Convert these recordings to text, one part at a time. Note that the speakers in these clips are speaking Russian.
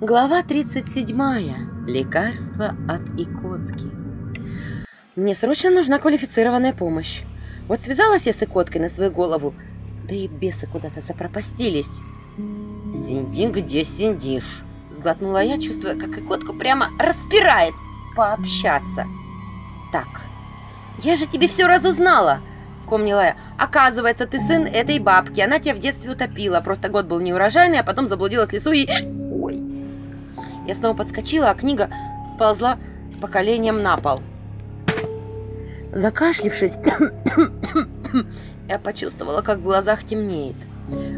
Глава 37. Лекарство от икотки. Мне срочно нужна квалифицированная помощь. Вот связалась я с икоткой на свою голову, да и бесы куда-то запропастились. «Сиди, где сидишь?» Сглотнула я, чувствуя, как икотку прямо распирает пообщаться. «Так, я же тебе все разузнала!» Вспомнила я. «Оказывается, ты сын этой бабки. Она тебя в детстве утопила. Просто год был неурожайный, а потом заблудилась в лесу и...» Я снова подскочила, а книга сползла с поколением на пол. Закашлившись, я почувствовала, как в глазах темнеет.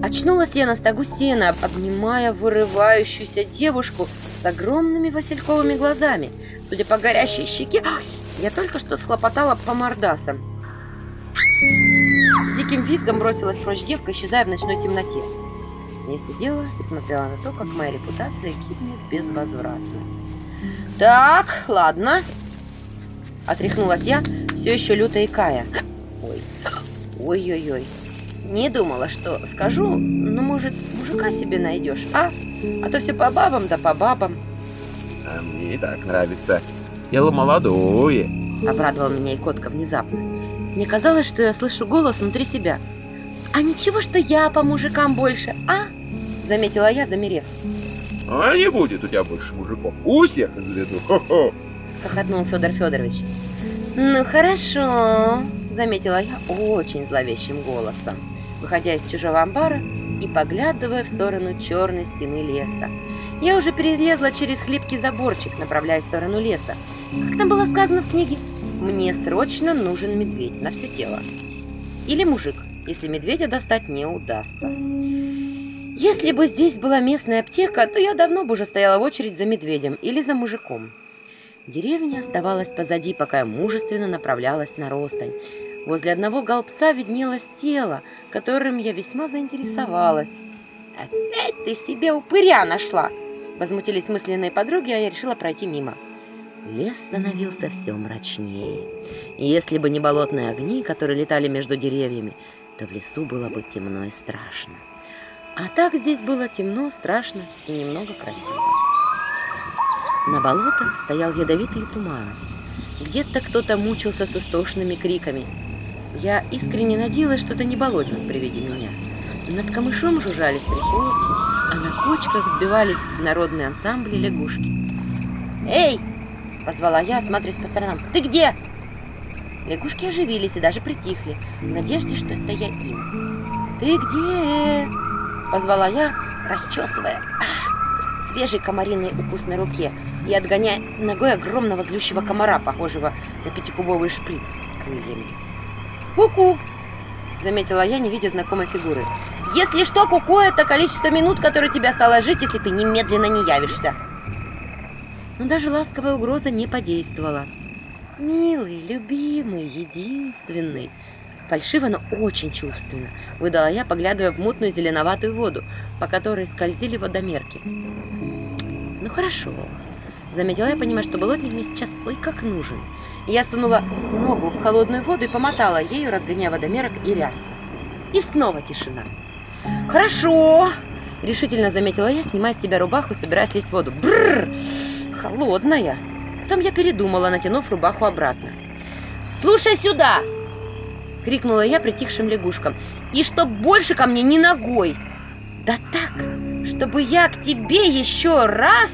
Очнулась я на стогу сена, обнимая вырывающуюся девушку с огромными васильковыми глазами. Судя по горящей щеке, я только что схлопотала по мордасам. С диким визгом бросилась прочь девка, исчезая в ночной темноте. Я сидела и смотрела на то, как моя репутация гибнет безвозвратно. «Так, ладно», — отряхнулась я, все еще люто икая. «Ой, ой-ой-ой, не думала, что скажу, но, может, мужика себе найдешь, а? А то все по бабам да по бабам». А мне и так нравится. Тело молодое. Обрадовал меня Икотка внезапно. Мне казалось, что я слышу голос внутри себя. «А ничего, что я по мужикам больше, а?» Заметила я, замерев. А не будет у тебя больше мужиков. У всех заведу. Хо-хо. Хохотнул Федор Федорович. «Ну хорошо», заметила я очень зловещим голосом, выходя из чужого амбара и поглядывая в сторону черной стены леса. Я уже перелезла через хлипкий заборчик, направляясь в сторону леса. Как там было сказано в книге? Мне срочно нужен медведь на все тело. Или мужик, если медведя достать не удастся. Если бы здесь была местная аптека, то я давно бы уже стояла в очередь за медведем или за мужиком. Деревня оставалась позади, пока я мужественно направлялась на Ростань. Возле одного голбца виднелось тело, которым я весьма заинтересовалась. «Опять ты себе упыря нашла!» Возмутились мысленные подруги, а я решила пройти мимо. Лес становился все мрачнее. И если бы не болотные огни, которые летали между деревьями, то в лесу было бы темно и страшно. А так здесь было темно, страшно и немного красиво. На болотах стоял ядовитый туман. Где-то кто-то мучился с истошными криками. Я искренне надеялась, что это не болотник при виде меня. Над камышом жужжали стрекозы, а на кочках сбивались в народные ансамбли лягушки. «Эй!» – позвала я, осматриваясь по сторонам. «Ты где?» Лягушки оживились и даже притихли, в надежде, что это я им. «Ты где?» – позвала я, расчесывая ах, свежий комариный укус на руке и отгоняя ногой огромного злющего комара, похожего на пятикубовый шприц крыльями. «Ку-ку!» – заметила я, не видя знакомой фигуры. «Если что, ку-ку – это количество минут, которые тебе осталось жить, если ты немедленно не явишься!» Но даже ласковая угроза не подействовала. «Милый, любимый, единственный!» Фальшиво, но очень чувственно, выдала я, поглядывая в мутную зеленоватую воду, по которой скользили водомерки. «Ну хорошо», — заметила я, понимая, что болотник мне сейчас ой как нужен. Я сунула ногу в холодную воду и помотала ею, разгоняя водомерок и ряску. И снова тишина. «Хорошо!» — решительно заметила я, снимая с себя рубаху, собираясь лезть в воду. Бррр! Холодная! Потом я передумала, натянув рубаху обратно. «Слушай сюда!» — крикнула я притихшим лягушкам. «И чтоб больше ко мне ни ногой!» «Да так, чтобы я к тебе еще раз...»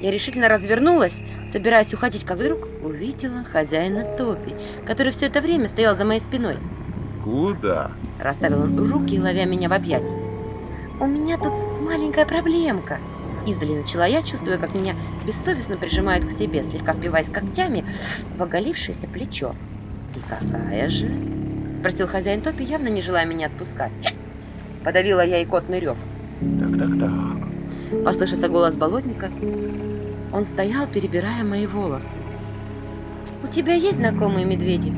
Я решительно развернулась, собираясь уходить, как вдруг увидела хозяина топи, который все это время стоял за моей спиной. Куда? Расставил он руки, ловя меня в объятия. «У меня тут маленькая проблемка», Издали начала я, чувствуя, как меня бессовестно прижимают к себе, слегка впиваясь когтями в оголившееся плечо. «И какая же?» – спросил хозяин Топи, явно не желая меня отпускать. Подавила я и котный рев. Так-так-так. Послышался голос болотника. Он стоял, перебирая мои волосы. «У тебя есть знакомые медведи?»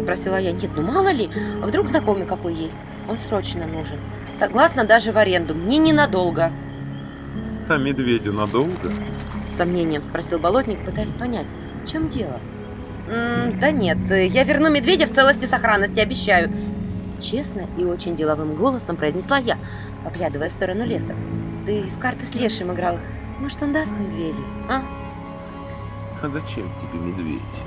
Спросила я. «Нет, ну мало ли, а вдруг знакомый какой есть? Он срочно нужен. Согласна даже в аренду. Мне ненадолго». А медведю надолго? С сомнением спросил болотник, пытаясь понять, в чем дело. «М -м, да нет, я верну медведя в целости и сохранности, обещаю. Честно и очень деловым голосом произнесла я, поглядывая в сторону леса. Ты в карты с лешим играл. Может, он даст медведей, а? А зачем тебе медведь?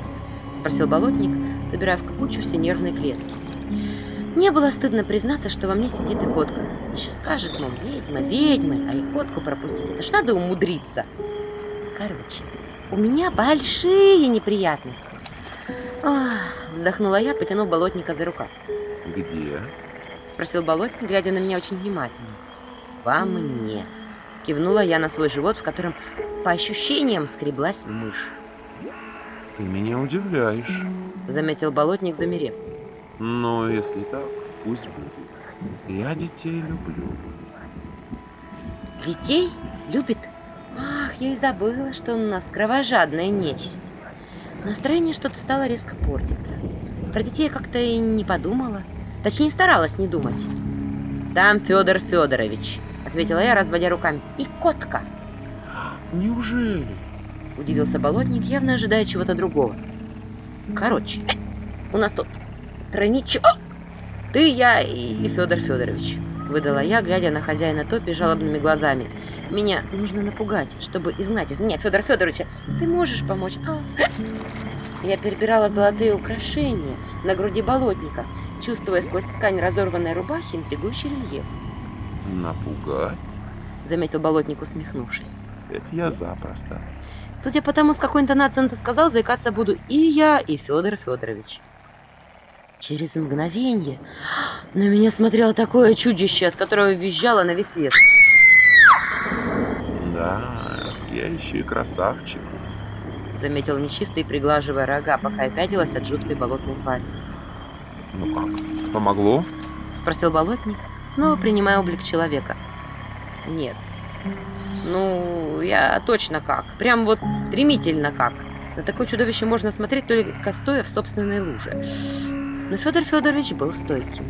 Спросил болотник, собирая в кучу все нервные клетки. Мне было стыдно признаться, что во мне сидит и котка. Еще скажет, мол, ведьма, ведьма, а и котку пропустить. Это ж надо умудриться. Короче, у меня большие неприятности. Ох, вздохнула я, потянув болотника за рукав. Где? Спросил болотник, глядя на меня очень внимательно. Во мне. Кивнула я на свой живот, в котором, по ощущениям, скреблась мышь. Ты меня удивляешь. Заметил болотник, замерев. Но если так, пусть будет. Я детей люблю. Детей любит? Ах, я и забыла, что он у нас кровожадная нечисть. Настроение что-то стало резко портиться. Про детей я как-то и не подумала. Точнее, старалась не думать. Там Федор Федорович, ответила я, разводя руками. И котка. Неужели? Удивился болотник, явно ожидая чего-то другого. Короче, у нас тут тройничок. Ты, я и Федор Федорович. Выдала я, глядя на хозяина топи жалобными глазами. Меня нужно напугать, чтобы изгнать из меня Федора Федоровича. Ты можешь помочь? А? Я перебирала золотые украшения на груди болотника, чувствуя сквозь ткань разорванной рубахи интригующий рельеф. Напугать? Заметил болотник, усмехнувшись. Это я запросто. Судя по тому, с какой интонацией он это сказал, заикаться буду и я, и Федор Федорович. Через мгновение на меня смотрело такое чудище, от которого визжало на весь лес. Да, я еще и красавчик. Заметил нечистый, приглаживая рога, пока я пятилась от жуткой болотной твари. Ну как, помогло? Спросил болотник, снова принимая облик человека. Нет. Ну, я точно как. Прям вот стремительно как. На такое чудовище можно смотреть только стоя в собственной луже. Но Федор Федорович был стойким.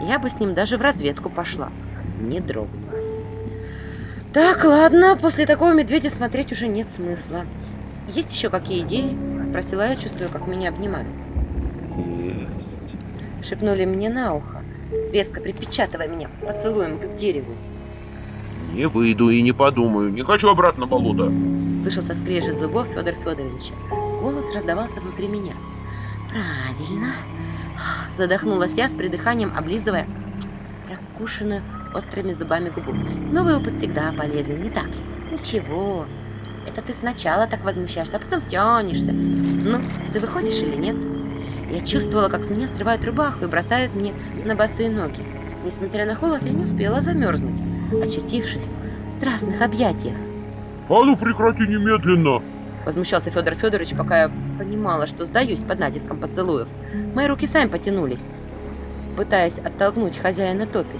Я бы с ним даже в разведку пошла. Не дрогнула. Так, ладно, после такого медведя смотреть уже нет смысла. Есть еще какие идеи? Спросила я, чувствуя, как меня обнимают. Есть. Шепнули мне на ухо, резко припечатывая меня поцелуем к дереву. Не выйду и не подумаю. Не хочу обратно болото. Слышался скрежет зубов Федор Федоровича. Голос раздавался внутри меня. Правильно. Задохнулась я с придыханием, облизывая прокушенную острыми зубами губу. Новый опыт всегда полезен, не так ли? Ничего. Это ты сначала так возмущаешься, а потом тянешься. Ну, ты выходишь или нет? Я чувствовала, как с меня срывают рубаху и бросают мне на босые ноги. Несмотря на холод, я не успела замерзнуть, очутившись в страстных объятиях. А ну прекрати немедленно. Возмущался Федор Федорович, пока я понимала, что сдаюсь под натиском поцелуев. Мои руки сами потянулись, пытаясь оттолкнуть хозяина топи.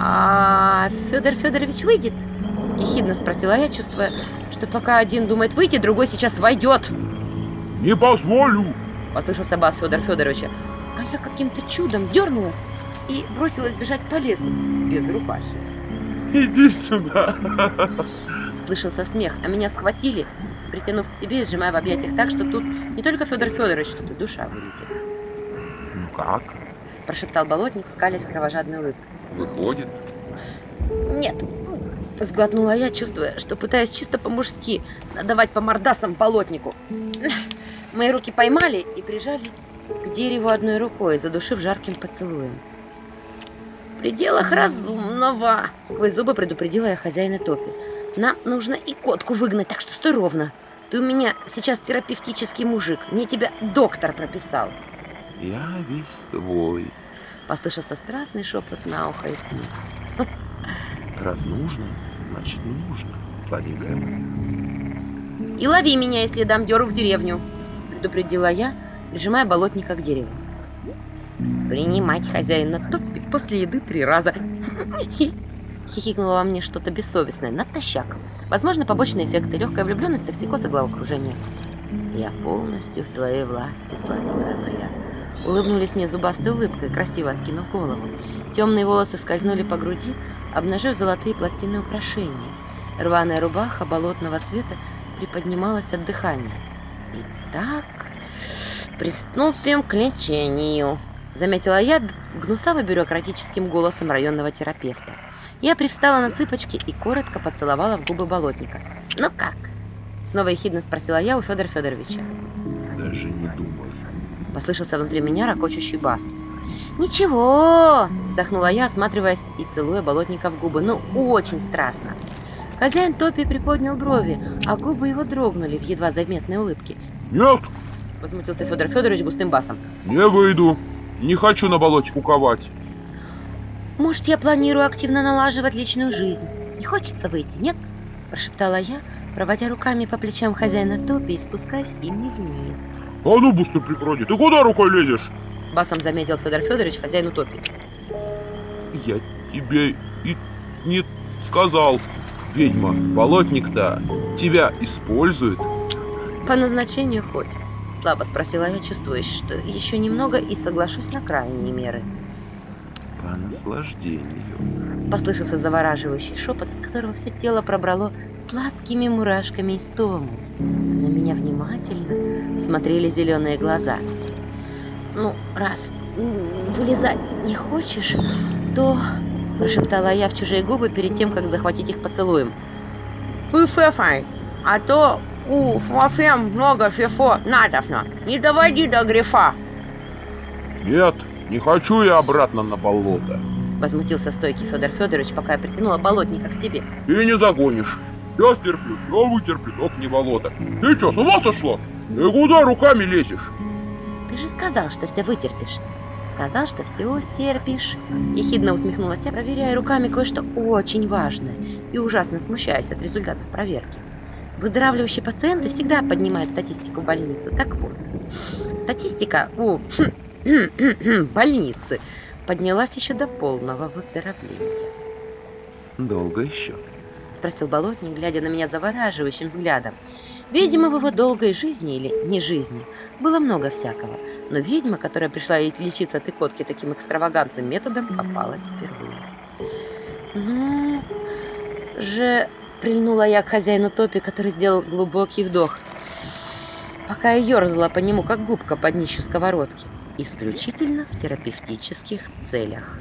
«А Федор Федорович выйдет?» – ехидно спросила я, чувствуя, что пока один думает выйти, другой сейчас войдет. Не позволю. Послышался бас Федора Федоровича. А я каким-то чудом дернулась и бросилась бежать по лесу без рубахи. Иди сюда. Слышался смех, а меня схватили, притянув к себе и сжимая в объятиях так, что тут не только Федор Федорович, тут и душа вылетит. Ну как? Прошептал болотник, скалясь кровожадной улыбкой. Выходит. Нет, сглотнула я, чувствуя, что пытаясь чисто по-мужски надавать по мордасам болотнику. Мои руки поймали и прижали к дереву одной рукой, задушив жарким поцелуем. В пределах разумного, сквозь зубы предупредила я хозяина топи. Нам нужно и котку выгнать, так что стой ровно. Ты у меня сейчас терапевтический мужик. Мне тебя доктор прописал. Я весь твой. Послышался страстный шепот на ухо и смех. Раз нужно, значит нужно, сладенькая моя. И лови меня, если дам дёру в деревню, предупредила я, прижимая болотника к дереву. Принимать хозяина топи после еды три раза. Хихикнуло во мне что-то бессовестное, натощак. Возможно, побочные эффекты, легкая влюбленность, токсикоз и головокружение. Я полностью в твоей власти, сладенькая моя. Улыбнулись мне зубастой улыбкой, красиво откинув голову. Темные волосы скользнули по груди, обнажив золотые пластины украшения. Рваная рубаха болотного цвета приподнималась от дыхания. Итак, приступим к лечению, заметила я гнусаво-бюрократическим голосом районного терапевта. Я привстала на цыпочки и коротко поцеловала в губы болотника. «Ну как?» Снова ехидно спросила я у Федора Федоровича. Даже не думай. Послышался внутри меня ракочущий бас. «Ничего!» – вздохнула я, осматриваясь и целуя болотника в губы. «Ну, очень страстно!» Хозяин Топи приподнял брови, а губы его дрогнули в едва заметной улыбке. Нет, Возмутился Федор Федорович густым басом. не выйду. Не хочу на болоте куковать. «Может, я планирую активно налаживать личную жизнь? Не хочется выйти, нет?» – прошептала я, проводя руками по плечам хозяина Топи и спускаясь ими вниз. А ну, быстро природе, ты куда рукой лезешь? Басом заметил Федор Федорович хозяину Топи. Я тебе и не сказал. Ведьма, болотник-то тебя использует. «По назначению хоть?» – слабо спросила я, чувствуя, что еще немного и соглашусь на крайние меры. По наслаждению. Послышался завораживающий шепот, от которого все тело пробрало сладкими мурашками истомы. На меня внимательно смотрели зеленые глаза. «Ну, раз вылезать не хочешь, то...» Прошептала я в чужие губы перед тем, как захватить их поцелуем. «Фы-фефай, а то у Фофем много фефо надовно. Не доводи до грифа!» Нет, не хочу я обратно на болото. Возмутился стойкий Федор Федорович, пока я притянула болотника к себе. Ты не загонишь. Сейчас терплю, все вытерплю, только не болото. Ты что, с ума сошла? Ты куда руками лезешь? Ты же сказал, что все вытерпишь. Сказал, что все стерпишь. Ехидно усмехнулась я, проверяя руками кое-что очень важное и ужасно смущаясь от результатов проверки. Выздоравливающие пациенты всегда поднимают статистику больницы. Так вот, статистика у больницы поднялась еще до полного выздоровления. Долго еще. Спросил болотник, глядя на меня завораживающим взглядом. Видимо, в его долгой жизни или не жизни было много всякого, но ведьма, которая пришла лечиться от икотки таким экстравагантным методом, попалась впервые. Ну, же прильнула я к хозяину Топи, который сделал глубокий вдох, пока я ерзала по нему, как губка под днищу сковородки, исключительно в терапевтических целях.